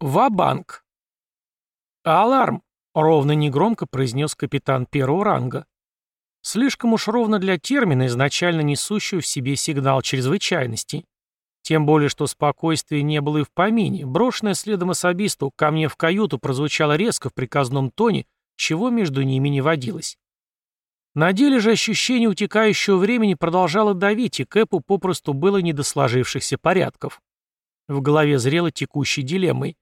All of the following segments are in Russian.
Ва-банк. «Аларм!» — ровно негромко произнес капитан первого ранга. Слишком уж ровно для термина, изначально несущего в себе сигнал чрезвычайности. Тем более, что спокойствия не было и в помине. Брошенное следом особисту ко мне в каюту прозвучало резко в приказном тоне, чего между ними не водилось. На деле же ощущение утекающего времени продолжало давить, и Кэпу попросту было не до сложившихся порядков. В голове зрело текущей дилеммой.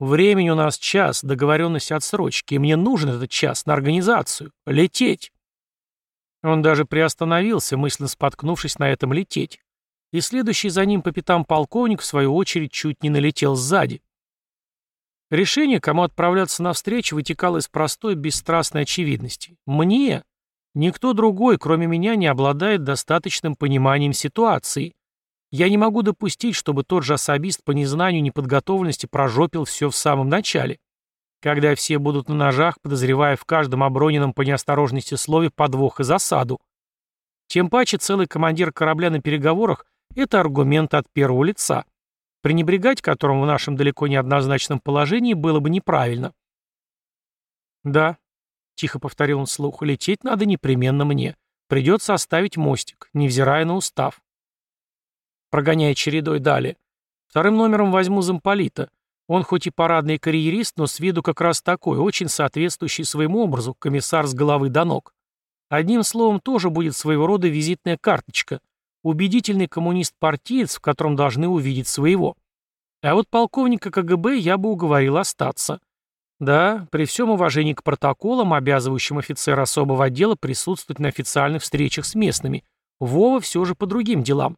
Времени у нас час, договоренность отсрочки, и мне нужен этот час на организацию. Лететь. Он даже приостановился, мысленно споткнувшись на этом лететь. И следующий за ним по пятам полковник, в свою очередь, чуть не налетел сзади. Решение, кому отправляться навстречу, вытекало из простой бесстрастной очевидности. Мне, никто другой, кроме меня, не обладает достаточным пониманием ситуации. Я не могу допустить, чтобы тот же особист по незнанию неподготовленности прожопил все в самом начале, когда все будут на ножах, подозревая в каждом оброненном по неосторожности слове подвох и засаду. Тем паче целый командир корабля на переговорах – это аргумент от первого лица, пренебрегать которым в нашем далеко не однозначном положении было бы неправильно. «Да», — тихо повторил он вслух, — «лететь надо непременно мне. Придется оставить мостик, невзирая на устав прогоняя чередой далее. Вторым номером возьму замполита. Он хоть и парадный карьерист, но с виду как раз такой, очень соответствующий своему образу, комиссар с головы до ног. Одним словом, тоже будет своего рода визитная карточка. Убедительный коммунист-партиец, в котором должны увидеть своего. А вот полковника КГБ я бы уговорил остаться. Да, при всем уважении к протоколам, обязывающим офицера особого отдела присутствовать на официальных встречах с местными, Вова все же по другим делам.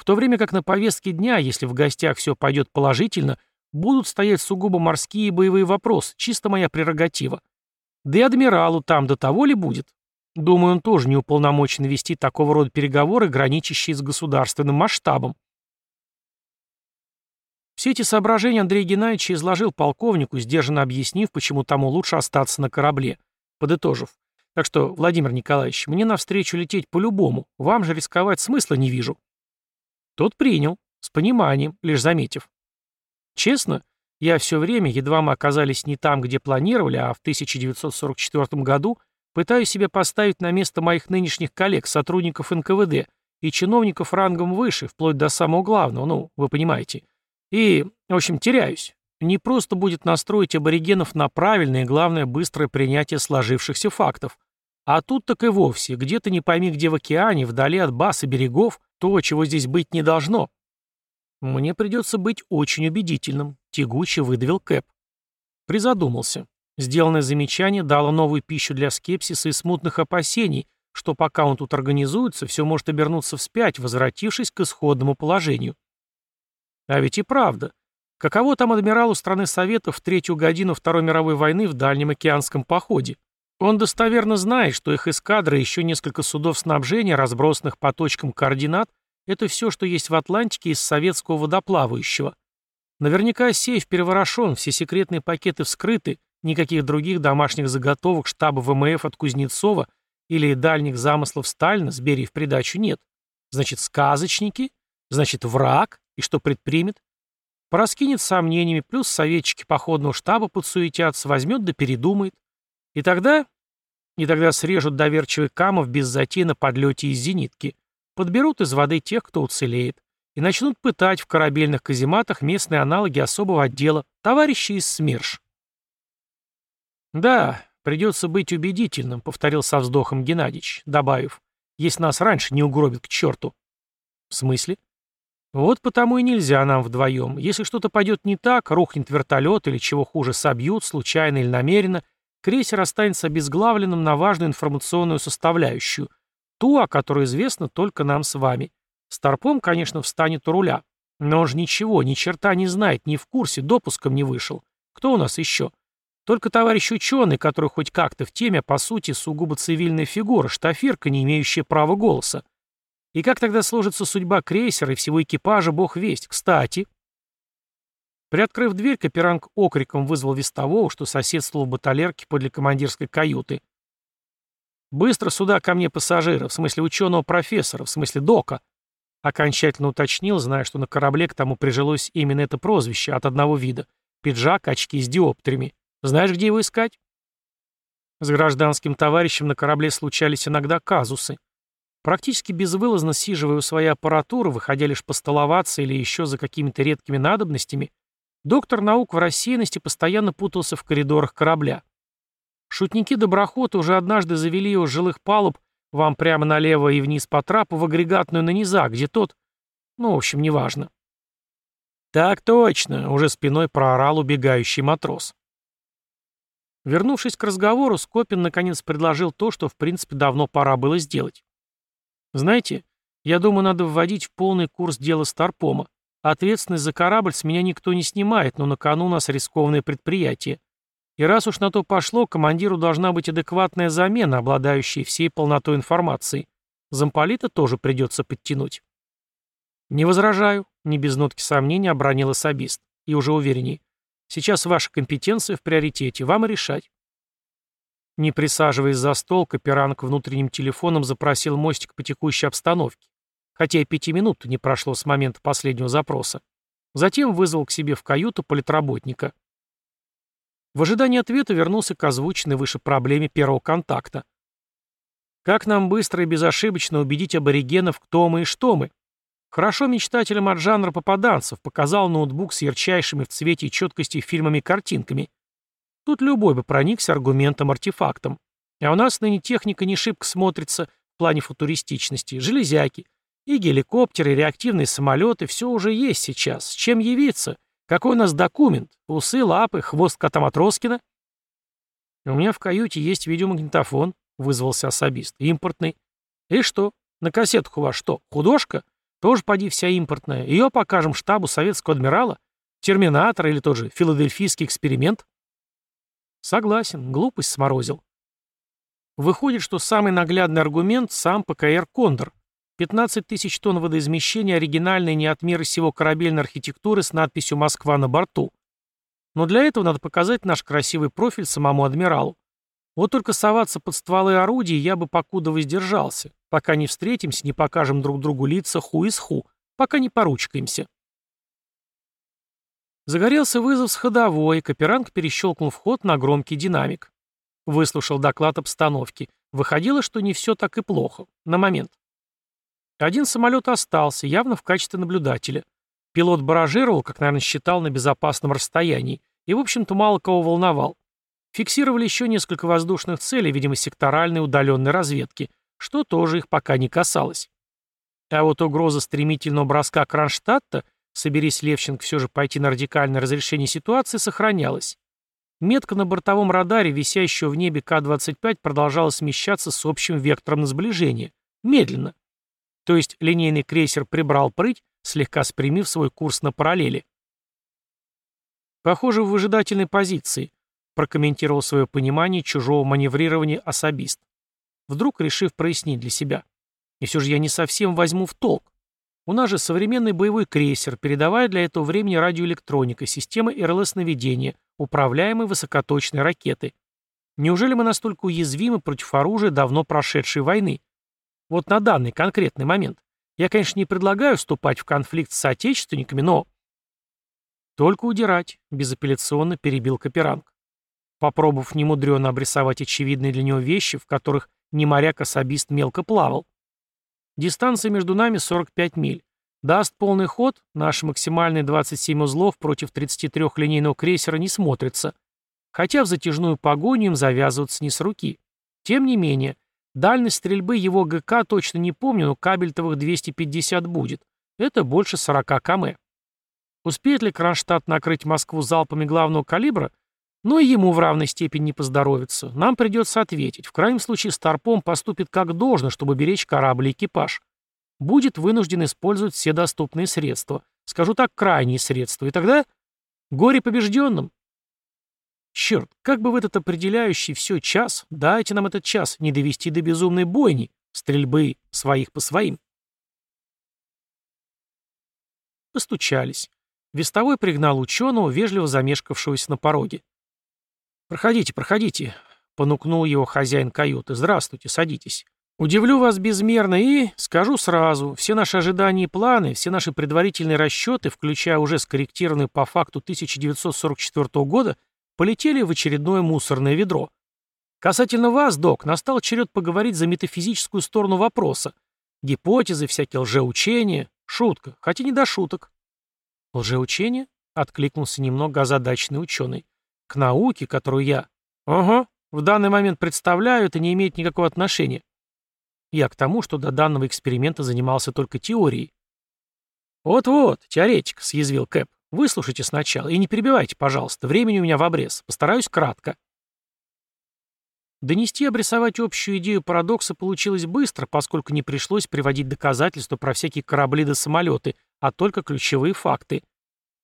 В то время как на повестке дня, если в гостях все пойдет положительно, будут стоять сугубо морские боевые вопросы, чисто моя прерогатива. Да и адмиралу там до того ли будет? Думаю, он тоже не уполномочен вести такого рода переговоры, граничащие с государственным масштабом. Все эти соображения Андрей Геннадьевич изложил полковнику, сдержанно объяснив, почему тому лучше остаться на корабле, подытожив. Так что, Владимир Николаевич, мне навстречу лететь по-любому, вам же рисковать смысла не вижу. Тот принял, с пониманием, лишь заметив. Честно, я все время, едва мы оказались не там, где планировали, а в 1944 году, пытаюсь себя поставить на место моих нынешних коллег, сотрудников НКВД и чиновников рангом выше, вплоть до самого главного, ну, вы понимаете. И, в общем, теряюсь. Не просто будет настроить аборигенов на правильное и, главное, быстрое принятие сложившихся фактов. А тут так и вовсе, где-то не пойми где в океане, вдали от баз и берегов, то, чего здесь быть не должно. Мне придется быть очень убедительным, тягуче выдавил Кэп. Призадумался. Сделанное замечание дало новую пищу для скепсиса и смутных опасений, что пока он тут организуется, все может обернуться вспять, возвратившись к исходному положению. А ведь и правда. Каково там адмиралу страны Советов в третью годину Второй мировой войны в дальнем океанском походе? Он достоверно знает, что их эскадра и еще несколько судов снабжения, разбросанных по точкам координат, это все, что есть в Атлантике из советского водоплавающего. Наверняка сейф переворошен, все секретные пакеты вскрыты, никаких других домашних заготовок штаба ВМФ от Кузнецова или дальних замыслов Сталина с Берией в придачу нет. Значит, сказочники, значит, враг, и что предпримет? Пораскинет сомнениями, плюс советчики походного штаба подсуетятся, возьмет да передумает. И тогда... И тогда срежут доверчивый камов без затей на подлете из зенитки. Подберут из воды тех, кто уцелеет. И начнут пытать в корабельных казематах местные аналоги особого отдела, товарищи из СМЕРШ. «Да, придется быть убедительным», — повторил со вздохом Геннадьевич, добавив, «если нас раньше не угробят к черту». «В смысле?» «Вот потому и нельзя нам вдвоем. Если что-то пойдет не так, рухнет вертолет или, чего хуже, собьют, случайно или намеренно, крейсер останется обезглавленным на важную информационную составляющую, ту, о которой известно только нам с вами. Старпом, конечно, встанет у руля, но он же ничего, ни черта не знает, ни в курсе, допуском не вышел. Кто у нас еще? Только товарищ ученый, который хоть как-то в теме, а по сути, сугубо цивильная фигура, штафирка, не имеющая права голоса. И как тогда сложится судьба крейсера и всего экипажа, бог весть. Кстати, Приоткрыв дверь, Каперанг окриком вызвал вестового, что соседствовал в баталерке подле командирской каюты. «Быстро сюда ко мне пассажира, в смысле ученого-профессора, в смысле дока», окончательно уточнил, зная, что на корабле к тому прижилось именно это прозвище от одного вида. пиджак, очки с диоптриями. Знаешь, где его искать? С гражданским товарищем на корабле случались иногда казусы. Практически безвылазно сиживая у своей аппаратуры, выходя лишь постоловаться или еще за какими-то редкими надобностями, доктор наук в рассеянности постоянно путался в коридорах корабля. Шутники-доброходы уже однажды завели его с жилых палуб вам прямо налево и вниз по трапу в агрегатную на низах, где тот... Ну, в общем, неважно. «Так точно», — уже спиной проорал убегающий матрос. Вернувшись к разговору, Скопин наконец предложил то, что в принципе давно пора было сделать. «Знаете, я думаю, надо вводить в полный курс дела Старпома. Ответственность за корабль с меня никто не снимает, но на кону у нас рискованное предприятие. И раз уж на то пошло, командиру должна быть адекватная замена, обладающая всей полнотой информации. Замполита тоже придется подтянуть. «Не возражаю», — не без нотки сомнения обронил особист. И уже уверенней. «Сейчас ваша компетенция в приоритете, вам и решать». Не присаживаясь за стол, Каперанг внутренним телефоном запросил мостик по текущей обстановке, хотя и пяти минут не прошло с момента последнего запроса. Затем вызвал к себе в каюту политработника. В ожидании ответа вернулся к озвученной выше проблеме первого контакта. Как нам быстро и безошибочно убедить аборигенов, кто мы и что мы? Хорошо мечтателям от жанра попаданцев показал ноутбук с ярчайшими в цвете и четкости фильмами-картинками. Тут любой бы проникся аргументом-артефактом. А у нас ныне техника не шибко смотрится в плане футуристичности. Железяки. И геликоптеры, и реактивные самолеты, все уже есть сейчас. С чем явиться? Какой у нас документ? Усы, лапы, хвост кота Матроскина? У меня в каюте есть видеомагнитофон, вызвался особист. Импортный. И что? На кассетах у вас что, художка? Тоже поди вся импортная. Ее покажем штабу советского адмирала? Терминатор или тот же филадельфийский эксперимент? Согласен, глупость сморозил. Выходит, что самый наглядный аргумент сам ПКР «Кондор». 15 тысяч тонн водоизмещения оригинальной не от мира сего корабельной архитектуры с надписью «Москва» на борту. Но для этого надо показать наш красивый профиль самому адмиралу. Вот только соваться под стволы орудий я бы покуда воздержался, пока не встретимся, не покажем друг другу лица ху из ху, пока не поручкаемся. Загорелся вызов с ходовой, Каперанг перещелкнул вход на громкий динамик. Выслушал доклад обстановки. Выходило, что не все так и плохо. На момент. Один самолет остался, явно в качестве наблюдателя. Пилот баражировал, как, наверное, считал, на безопасном расстоянии, и, в общем-то, мало кого волновал. Фиксировали еще несколько воздушных целей, видимо, секторальной удаленной разведки, что тоже их пока не касалось. А вот угроза стремительного броска Кронштадта, соберись Левченко все же пойти на радикальное разрешение ситуации, сохранялась. Метка на бортовом радаре, висящая в небе К-25, продолжала смещаться с общим вектором на сближение. Медленно. То есть линейный крейсер прибрал прыть, слегка спрямив свой курс на параллели. «Похоже, в выжидательной позиции», — прокомментировал свое понимание чужого маневрирования особист, вдруг решив прояснить для себя. «И все же я не совсем возьму в толк. У нас же современный боевой крейсер, передавая для этого времени радиоэлектроника, системы РЛС-наведения, управляемой высокоточной ракеты. Неужели мы настолько уязвимы против оружия давно прошедшей войны? Вот на данный конкретный момент. Я, конечно, не предлагаю вступать в конфликт с соотечественниками, но... Только удирать, безапелляционно перебил Каперанг. Попробовав немудренно обрисовать очевидные для него вещи, в которых не моряк-особист мелко плавал. Дистанция между нами 45 миль. Даст полный ход, наши максимальные 27 узлов против 33 линейного крейсера не смотрятся. Хотя в затяжную погоню им завязываться не с руки. Тем не менее, Дальность стрельбы его ГК точно не помню, но кабельтовых 250 будет. Это больше 40 км. Успеет ли Кронштадт накрыть Москву залпами главного калибра? Но и ему в равной степени не поздоровится. Нам придется ответить. В крайнем случае Старпом поступит как должно, чтобы беречь корабль и экипаж. Будет вынужден использовать все доступные средства. Скажу так, крайние средства. И тогда горе побежденным. Черт, как бы в этот определяющий все час, дайте нам этот час, не довести до безумной бойни, стрельбы своих по своим. Постучались. Вестовой пригнал ученого, вежливо замешкавшегося на пороге. «Проходите, проходите», — понукнул его хозяин каюты. «Здравствуйте, садитесь. Удивлю вас безмерно и, скажу сразу, все наши ожидания и планы, все наши предварительные расчеты, включая уже скорректированные по факту 1944 года, полетели в очередное мусорное ведро. Касательно вас, док, настал черед поговорить за метафизическую сторону вопроса. Гипотезы, всякие лжеучения. Шутка, хотя не до шуток. Лжеучение? Откликнулся немного озадаченный ученый. К науке, которую я... Ага, в данный момент представляю, это не имеет никакого отношения. Я к тому, что до данного эксперимента занимался только теорией. «Вот-вот, теоретик», — съязвил Кэп. «Выслушайте сначала и не перебивайте, пожалуйста. Времени у меня в обрез. Постараюсь кратко». Донести и обрисовать общую идею парадокса получилось быстро, поскольку не пришлось приводить доказательства про всякие корабли да самолеты, а только ключевые факты.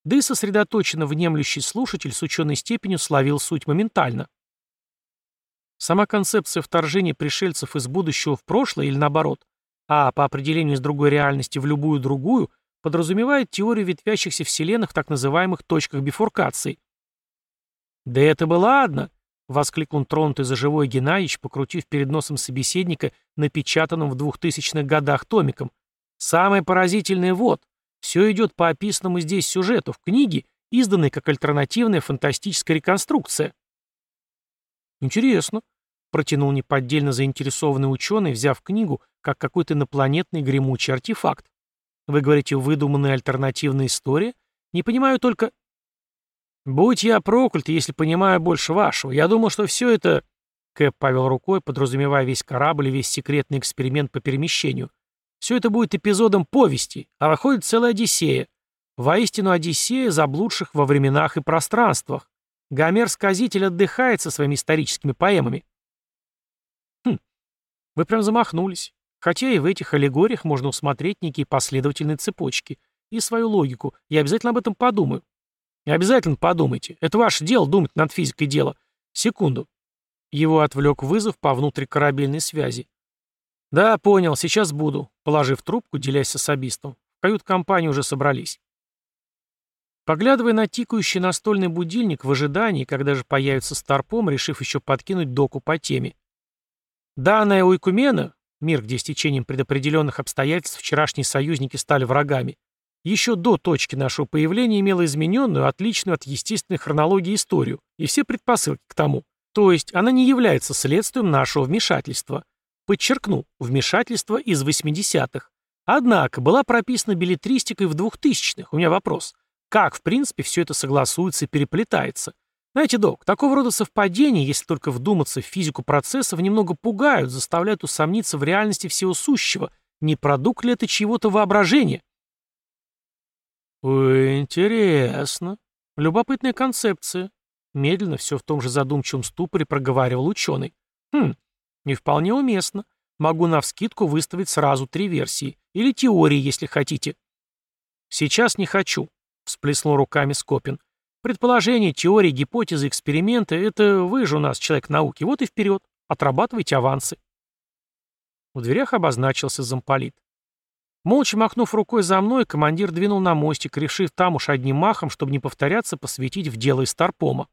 Да и сосредоточенно внемлющий слушатель с ученой степенью словил суть моментально. Сама концепция вторжения пришельцев из будущего в прошлое или наоборот, а по определению из другой реальности в любую другую, подразумевает теорию ветвящихся вселенных в так называемых точках бифуркации. «Да это было ладно!» — воскликнул тронутый за живой Геннадьевич, покрутив перед носом собеседника напечатанным в двухтысячных годах томиком. «Самое поразительное вот. Все идет по описанному здесь сюжету в книге, изданной как альтернативная фантастическая реконструкция». «Интересно», — протянул неподдельно заинтересованный ученый, взяв книгу, как какой-то инопланетный гремучий артефакт. «Вы говорите, выдуманная альтернативная история? Не понимаю только...» «Будь я проклят, если понимаю больше вашего. Я думал, что все это...» Кэп повел рукой, подразумевая весь корабль и весь секретный эксперимент по перемещению. «Все это будет эпизодом повести, а выходит целая Одиссея. Воистину Одиссея, заблудших во временах и пространствах. Гомер-сказитель отдыхает со своими историческими поэмами. Хм, вы прям замахнулись. Хотя и в этих аллегориях можно усмотреть некие последовательные цепочки. И свою логику. Я обязательно об этом подумаю. И обязательно подумайте. Это ваше дело думать над физикой дела. Секунду. Его отвлек вызов по внутрикорабельной связи. «Да, понял, сейчас буду», — положив трубку, делясь с особистом. В кают-компании уже собрались. Поглядывая на тикающий настольный будильник в ожидании, когда же появится Старпом, решив еще подкинуть доку по теме. Данная у Икумена, мир, где с течением предопределенных обстоятельств вчерашние союзники стали врагами, еще до точки нашего появления имела измененную, отличную от естественной хронологии историю и все предпосылки к тому. То есть она не является следствием нашего вмешательства. Подчеркну, вмешательство из 80-х. Однако была прописана билетристикой в 2000-х. У меня вопрос – как, в принципе, все это согласуется и переплетается? Знаете, док, такого рода совпадения, если только вдуматься в физику процессов, немного пугают, заставляют усомниться в реальности всего сущего. Не продукт ли это чьего-то воображения? Интересно. Любопытная концепция. Медленно, все в том же задумчивом ступоре проговаривал ученый. Хм, не вполне уместно. Могу навскидку выставить сразу три версии. Или теории, если хотите. Сейчас не хочу всплеснул руками Скопин. Предположения, теории, гипотезы, эксперименты — это вы же у нас человек науки. Вот и вперед. Отрабатывайте авансы. В дверях обозначился замполит. Молча махнув рукой за мной, командир двинул на мостик, решив там уж одним махом, чтобы не повторяться, посвятить в дело из Старпома.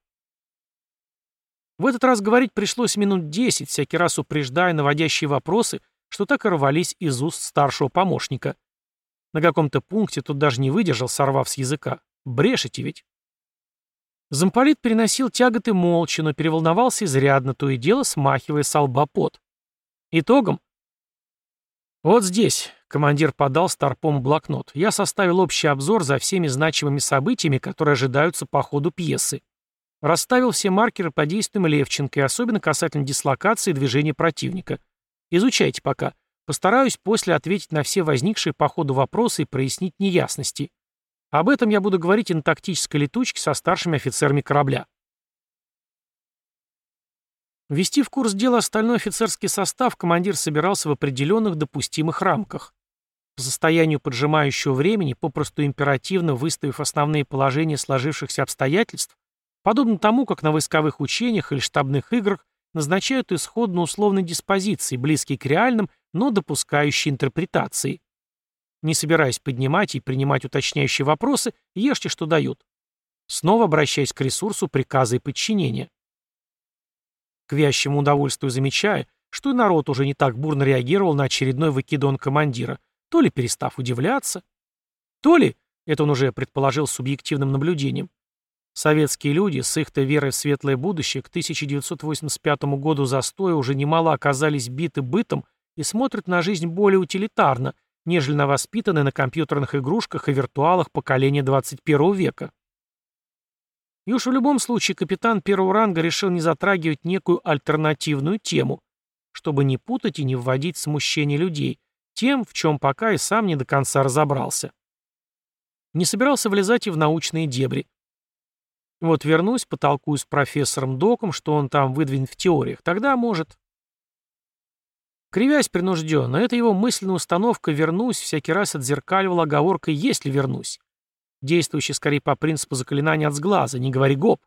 В этот раз говорить пришлось минут десять, всякий раз упреждая наводящие вопросы, что так и рвались из уст старшего помощника. На каком-то пункте тут даже не выдержал, сорвав с языка. Брешете ведь. Замполит переносил тяготы молча, но переволновался изрядно, то и дело смахивая с. Итогом? Вот здесь, командир подал старпом блокнот, я составил общий обзор за всеми значимыми событиями, которые ожидаются по ходу пьесы. Расставил все маркеры по действиям Левченко, и особенно касательно дислокации и движения противника. Изучайте пока. Постараюсь после ответить на все возникшие по ходу вопросы и прояснить неясности. Об этом я буду говорить и на тактической летучке со старшими офицерами корабля. Ввести в курс дела остальной офицерский состав командир собирался в определенных допустимых рамках. По состоянию поджимающего времени, попросту императивно выставив основные положения сложившихся обстоятельств, подобно тому, как на войсковых учениях или штабных играх назначают исходно-условные диспозиции, близкие к реальным, но допускающие интерпретации. Не собираясь поднимать и принимать уточняющие вопросы, ешьте, что дают. Снова обращаясь к ресурсу приказа и подчинения. К вящему удовольствию замечаю, что и народ уже не так бурно реагировал на очередной выкидон командира, то ли перестав удивляться, то ли, это он уже предположил субъективным наблюдением, советские люди с их-то верой в светлое будущее к 1985 году застоя уже немало оказались биты бытом и смотрят на жизнь более утилитарно, нежели на воспитанные на компьютерных игрушках и виртуалах поколения 21 века. И уж в любом случае капитан первого ранга решил не затрагивать некую альтернативную тему, чтобы не путать и не вводить смущение людей, тем, в чем пока и сам не до конца разобрался. Не собирался влезать и в научные дебри. Вот вернусь, потолкую с профессором Доком, что он там выдвинет в теориях, тогда может. Кривясь принужденно, эта его мысленная установка «вернусь» всякий раз отзеркаливала оговоркой «если вернусь», действующей скорее по принципу заклинания от сглаза, не говори гоп.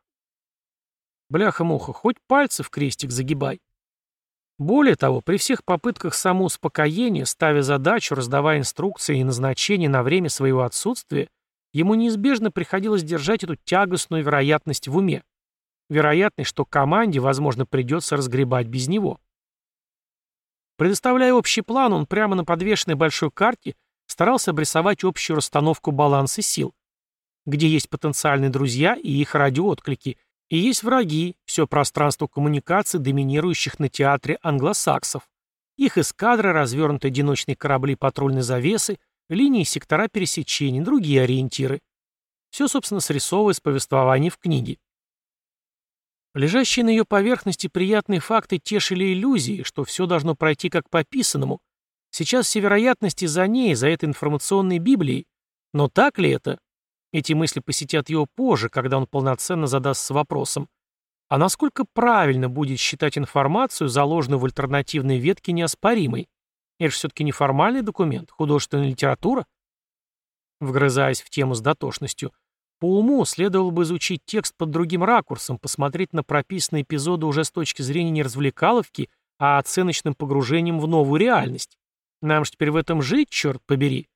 Бляха-муха, хоть пальцы в крестик загибай. Более того, при всех попытках самоуспокоения, ставя задачу, раздавая инструкции и назначения на время своего отсутствия, ему неизбежно приходилось держать эту тягостную вероятность в уме. Вероятность, что команде, возможно, придется разгребать без него. Предоставляя общий план, он прямо на подвешенной большой карте старался обрисовать общую расстановку баланса сил, где есть потенциальные друзья и их радиоотклики, и есть враги, все пространство коммуникаций, доминирующих на театре англосаксов, их эскадры, развернутые одиночные корабли патрульной завесы, линии сектора пересечений, другие ориентиры. Все, собственно, срисовывая повествование в книге. Лежащие на ее поверхности приятные факты тешили иллюзии, что все должно пройти как по описанному. Сейчас все вероятности за ней, за этой информационной Библией. Но так ли это? Эти мысли посетят его позже, когда он полноценно задастся вопросом. А насколько правильно будет считать информацию, заложенную в альтернативной ветке, неоспоримой? Это же все-таки неформальный документ, художественная литература? Вгрызаясь в тему с дотошностью, по уму следовало бы изучить текст под другим ракурсом, посмотреть на прописанные эпизоды уже с точки зрения не развлекаловки, а оценочным погружением в новую реальность. Нам же теперь в этом жить, черт побери.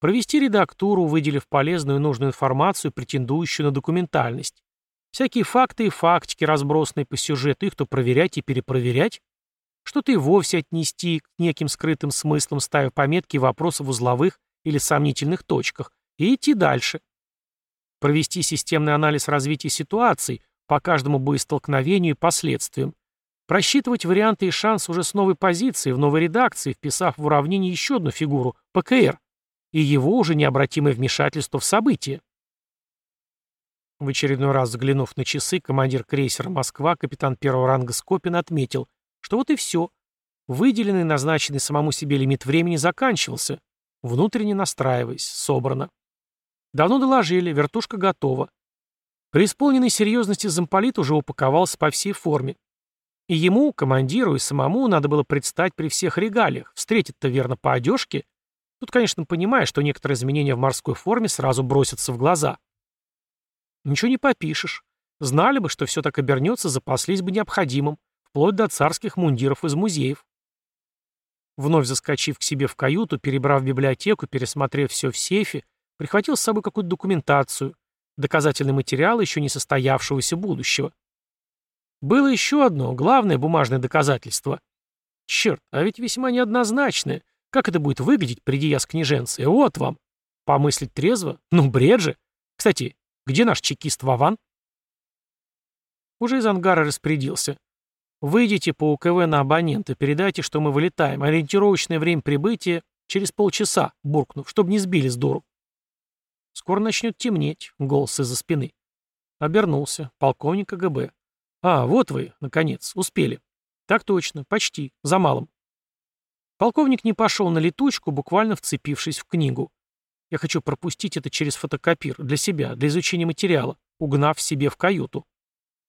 Провести редактуру, выделив полезную и нужную информацию, претендующую на документальность. Всякие факты и фактики, разбросанные по сюжету, их то проверять и перепроверять. Что-то и вовсе отнести к неким скрытым смыслам, ставя пометки и вопросы в узловых или сомнительных точках, и идти дальше провести системный анализ развития ситуаций по каждому боестолкновению и последствиям, просчитывать варианты и шанс уже с новой позиции, в новой редакции, вписав в уравнение еще одну фигуру – ПКР, и его уже необратимое вмешательство в события. В очередной раз взглянув на часы, командир крейсера «Москва», капитан первого ранга Скопин отметил, что вот и все. Выделенный, назначенный самому себе лимит времени заканчивался. Внутренне настраиваясь, собрано. Давно доложили, вертушка готова. При исполненной серьезности замполит уже упаковался по всей форме. И ему, командиру и самому надо было предстать при всех регалиях, встретить-то верно по одежке. Тут, конечно, понимая, что некоторые изменения в морской форме сразу бросятся в глаза. Ничего не попишешь. Знали бы, что все так обернется, запаслись бы необходимым, вплоть до царских мундиров из музеев. Вновь заскочив к себе в каюту, перебрав библиотеку, пересмотрев все в сейфе, Прихватил с собой какую-то документацию, доказательный материал еще не состоявшегося будущего. Было еще одно, главное бумажное доказательство. Черт, а ведь весьма неоднозначное. Как это будет выглядеть, приди я с княженцей? Вот вам. Помыслить трезво? Ну, бред же. Кстати, где наш чекист Вован? Уже из ангара распорядился. Выйдите по УКВ на абонента, передайте, что мы вылетаем. Ориентировочное время прибытия через полчаса, буркнув, чтобы не сбили с дуру. Скоро начнет темнеть, голос из-за спины. Обернулся. Полковник КГБ. А, вот вы, наконец, успели. Так точно, почти, за малым. Полковник не пошел на летучку, буквально вцепившись в книгу. Я хочу пропустить это через фотокопир, для себя, для изучения материала, угнав себе в каюту.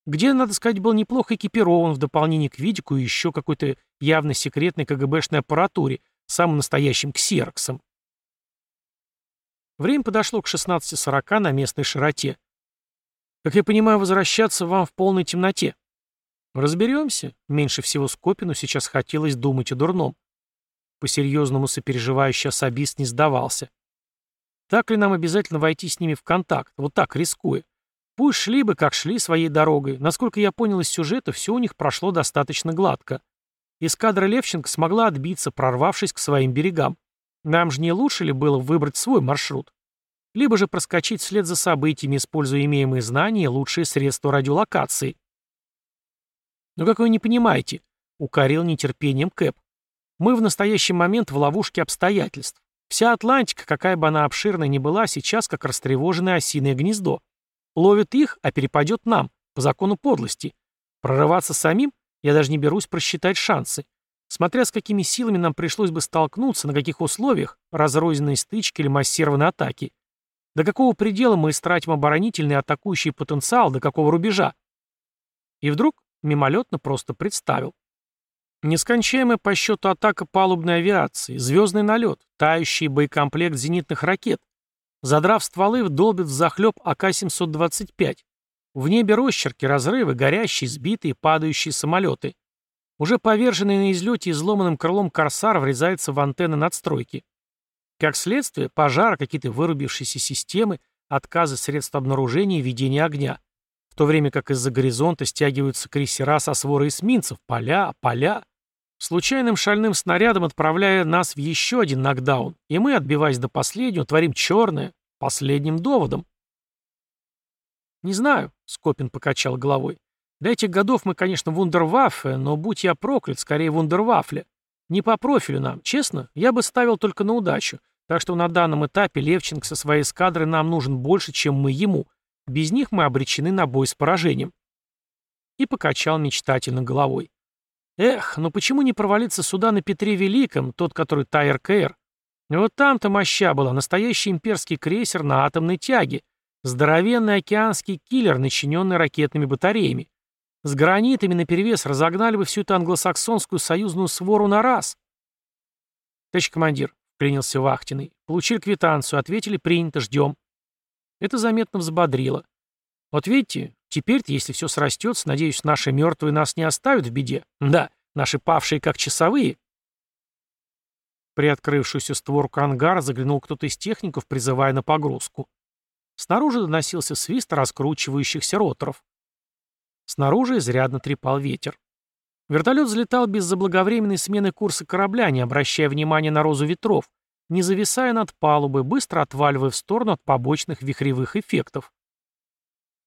Где, надо сказать, был неплохо экипирован в дополнение к видику и еще какой-то явно секретной КГБшной аппаратуре, самым настоящим ксероксом. Время подошло к 16.40 на местной широте. Как я понимаю, возвращаться вам в полной темноте. Разберемся. Меньше всего Скопину сейчас хотелось думать о дурном. По-серьезному сопереживающий особист не сдавался. Так ли нам обязательно войти с ними в контакт, вот так, рискуя? Пусть шли бы, как шли своей дорогой. Насколько я понял из сюжета, все у них прошло достаточно гладко. эскадра Левченко смогла отбиться, прорвавшись к своим берегам. Нам же не лучше ли было выбрать свой маршрут? Либо же проскочить вслед за событиями, используя имеемые знания и лучшие средства радиолокации. «Ну как вы не понимаете?» — укорил нетерпением Кэп. «Мы в настоящий момент в ловушке обстоятельств. Вся Атлантика, какая бы она обширная ни была, сейчас как растревоженное осиное гнездо. Ловит их, а перепадет нам, по закону подлости. Прорываться самим я даже не берусь просчитать шансы. Смотря с какими силами нам пришлось бы столкнуться, на каких условиях, разрозненные стычки или массированные атаки. До какого предела мы истратим оборонительный и атакующий потенциал, до какого рубежа? И вдруг мимолетно просто представил. Нескончаемая по счету атака палубной авиации, звездный налет, тающий боекомплект зенитных ракет. Задрав стволы, вдолбит в захлеб АК-725. В небе росчерки, разрывы, горящие, сбитые, падающие самолеты. Уже поверженный на излете изломанным крылом «Корсар» врезается в антенны надстройки. Как следствие, пожар, какие-то вырубившиеся системы, отказы средств обнаружения и ведения огня. В то время как из-за горизонта стягиваются крейсера со сворой эсминцев, поля, поля. Случайным шальным снарядом отправляя нас в еще один нокдаун, и мы, отбиваясь до последнего, творим черное, последним доводом. «Не знаю», — Скопин покачал головой. До этих годов мы, конечно, вундерваффе, но будь я проклят, скорее вундервафле. Не по профилю нам, честно, я бы ставил только на удачу. Так что на данном этапе Левченко со своей эскадрой нам нужен больше, чем мы ему. Без них мы обречены на бой с поражением. И покачал мечтательно головой. Эх, ну почему не провалиться сюда на Петре Великом, тот, который Тайер Кэр? Вот там-то моща была, настоящий имперский крейсер на атомной тяге. Здоровенный океанский киллер, начиненный ракетными батареями. С гранитами наперевес разогнали бы всю эту англосаксонскую союзную свору на раз. Товарищ командир, принялся Вахтиной. Получили квитанцию, ответили, принято, ждем. Это заметно взбодрило. Вот видите, теперь-то, если все срастется, надеюсь, наши мертвые нас не оставят в беде. Да, наши павшие как часовые. При открывшуюся створку ангара заглянул кто-то из техников, призывая на погрузку. Снаружи доносился свист раскручивающихся роторов. Снаружи изрядно трепал ветер. Вертолет взлетал без заблаговременной смены курса корабля, не обращая внимания на розу ветров, не зависая над палубой, быстро отваливая в сторону от побочных вихревых эффектов.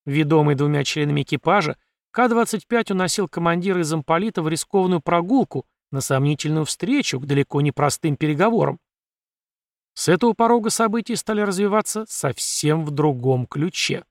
Ведомый двумя членами экипажа, К-25 уносил командира из Амполита в рискованную прогулку, на сомнительную встречу к далеко не простым переговорам. С этого порога события стали развиваться совсем в другом ключе.